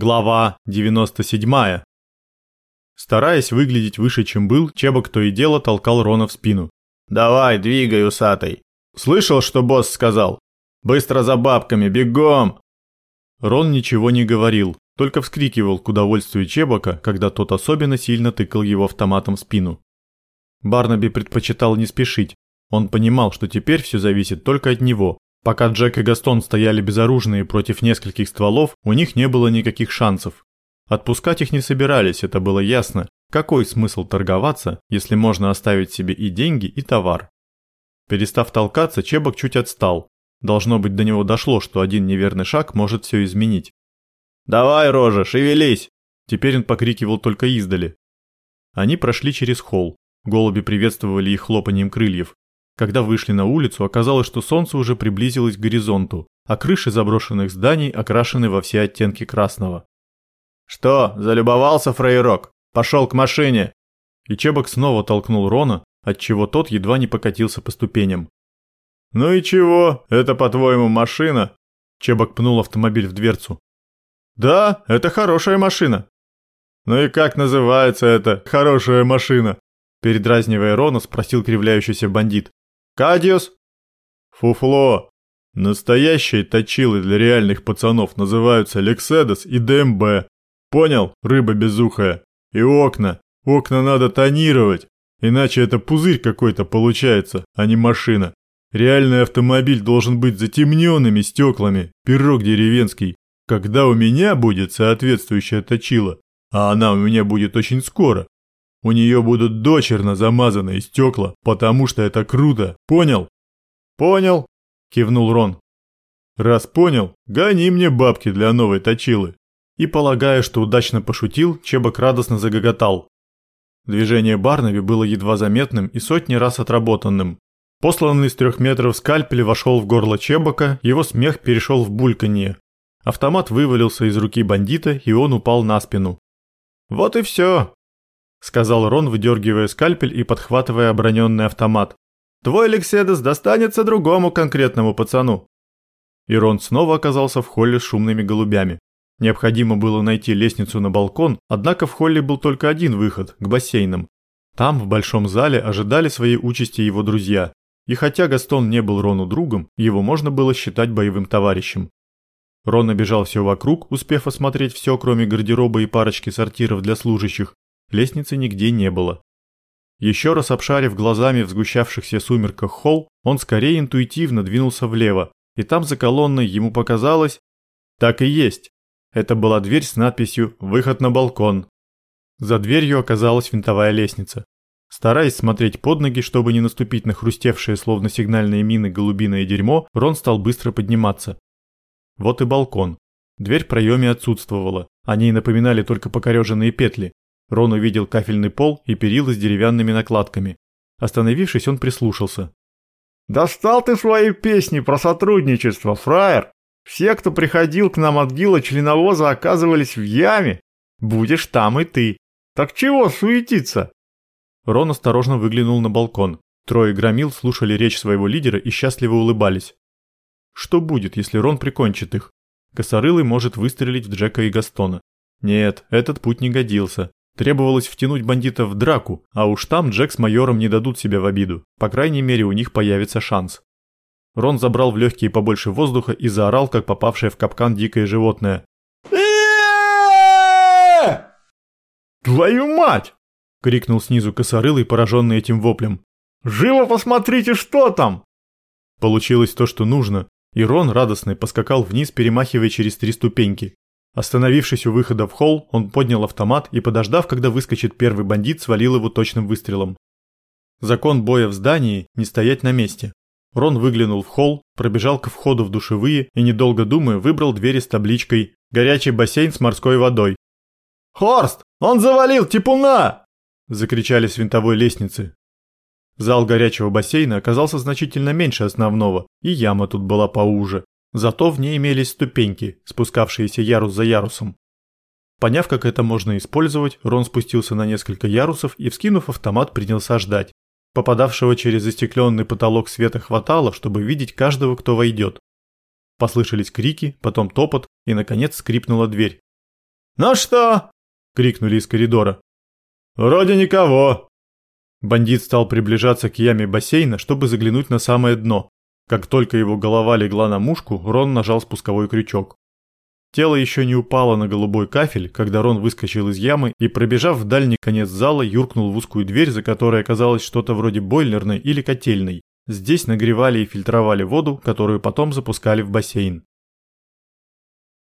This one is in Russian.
Глава 97. Стараясь выглядеть выше, чем был, Чебок то и дело толкал Рона в спину. «Давай, двигай, усатый! Слышал, что босс сказал? Быстро за бабками, бегом!» Рон ничего не говорил, только вскрикивал к удовольствию Чебока, когда тот особенно сильно тыкал его автоматом в спину. Барнаби предпочитал не спешить. Он понимал, что теперь все зависит только от него, Пока Джек и Гастон стояли безоружные против нескольких стволов, у них не было никаких шансов. Отпускать их не собирались, это было ясно. Какой смысл торговаться, если можно оставить себе и деньги, и товар? Перестав толкаться, Чебок чуть отстал. Должно быть, до него дошло, что один неверный шаг может все изменить. «Давай, Рожа, шевелись!» Теперь он покрикивал только издали. Они прошли через холл. Голуби приветствовали их хлопанием крыльев. Когда вышли на улицу, оказалось, что солнце уже приблизилось к горизонту, а крыши заброшенных зданий окрашены во все оттенки красного. «Что, залюбовался, фрейрок? Пошел к машине!» И Чебок снова толкнул Рона, отчего тот едва не покатился по ступеням. «Ну и чего? Это, по-твоему, машина?» Чебок пнул автомобиль в дверцу. «Да, это хорошая машина». «Ну и как называется эта хорошая машина?» Передразнивая Рона, спросил кривляющийся бандит. Кадиус? Фуфло. Настоящие точилы для реальных пацанов называются Лекседос и ДМБ. Понял, рыба безухая? И окна. Окна надо тонировать, иначе это пузырь какой-то получается, а не машина. Реальный автомобиль должен быть затемненными стеклами, пирог деревенский. Когда у меня будет соответствующая точила, а она у меня будет очень скоро, у нее будут дочерно замазанные стекла, потому что это круто, понял? Понял, кивнул Рон. Раз понял, гони мне бабки для новой точилы. И полагая, что удачно пошутил, Чебок радостно загоготал. Движение Барнаби было едва заметным и сотни раз отработанным. Посланный с трех метров скальпель вошел в горло Чебока, его смех перешел в бульканье. Автомат вывалился из руки бандита, и он упал на спину. «Вот и все», — сказал Рон, выдергивая скальпель и подхватывая оброненный автомат. «Твой Лекседес достанется другому конкретному пацану». И Рон снова оказался в холле с шумными голубями. Необходимо было найти лестницу на балкон, однако в холле был только один выход, к бассейнам. Там, в большом зале, ожидали своей участи его друзья. И хотя Гастон не был Рону другом, его можно было считать боевым товарищем. Рон обежал все вокруг, успев осмотреть все, кроме гардероба и парочки сортиров для служащих, Лестницы нигде не было. Еще раз обшарив глазами в сгущавшихся сумерках холл, он скорее интуитивно двинулся влево, и там за колонной ему показалось... Так и есть. Это была дверь с надписью «Выход на балкон». За дверью оказалась винтовая лестница. Стараясь смотреть под ноги, чтобы не наступить на хрустевшее словно сигнальные мины голубиное дерьмо, Рон стал быстро подниматься. Вот и балкон. Дверь в проеме отсутствовала, они напоминали только покореженные петли, Рон увидел кафельный пол и перила с деревянными накладками. Остановившись, он прислушался. «Достал ты свои песни про сотрудничество, фраер! Все, кто приходил к нам от гила членовоза, оказывались в яме. Будешь там и ты. Так чего суетиться?» Рон осторожно выглянул на балкон. Трое громил слушали речь своего лидера и счастливо улыбались. Что будет, если Рон прикончит их? Косорылый может выстрелить в Джека и Гастона. Нет, этот путь не годился. Требовалось втянуть бандитов в драку, а уж там Джек с майором не дадут себя в обиду. По крайней мере, у них появится шанс. Рон забрал в легкие побольше воздуха и заорал, как попавшее в капкан дикое животное. «Твою мать!» — крикнул снизу косорылый, пораженный этим воплем. «Живо посмотрите, что там!» Получилось то, что нужно, и Рон, радостный, поскакал вниз, перемахивая через три ступеньки. Остановившись у выхода в холл, он поднял автомат и, подождав, когда выскочит первый бандит, свалил его точным выстрелом. Закон боя в здании – не стоять на месте. Рон выглянул в холл, пробежал к входу в душевые и, недолго думая, выбрал двери с табличкой «Горячий бассейн с морской водой». «Хорст! Он завалил типуна!» – закричали с винтовой лестницы. Зал горячего бассейна оказался значительно меньше основного, и яма тут была поуже. Зато в ней имелись ступеньки, спускавшиеся ярус за ярусом. Поняв, как это можно использовать, Рон спустился на несколько ярусов и, вскинув автомат, принялся ждать. Попадавшего через застекленный потолок света хватало, чтобы видеть каждого, кто войдет. Послышались крики, потом топот, и, наконец, скрипнула дверь. «Ну что?» – крикнули из коридора. «Вроде никого». Бандит стал приближаться к яме бассейна, чтобы заглянуть на самое дно. Как только его голова легла на мушку, Рон нажал спусковой крючок. Тело еще не упало на голубой кафель, когда Рон выскочил из ямы и, пробежав в дальний конец зала, юркнул в узкую дверь, за которой оказалось что-то вроде бойлерной или котельной. Здесь нагревали и фильтровали воду, которую потом запускали в бассейн.